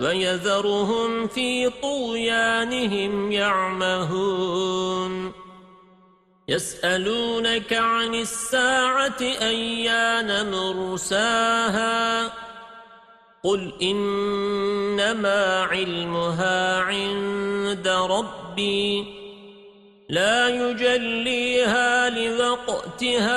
وَيَذَرُهُمْ فِي طُغْيَانِهِمْ يَعْمَهُونَ. يَسْأَلُونَكَ عَنِ السَّاعَةِ أَيَّانَ مُرْسَاهَا؟ قُلْ إِنَّمَا عِلْمُهَا عِندَ رَبِّي. لَا يُجَلِّيهَا لِوَقْتِهَا.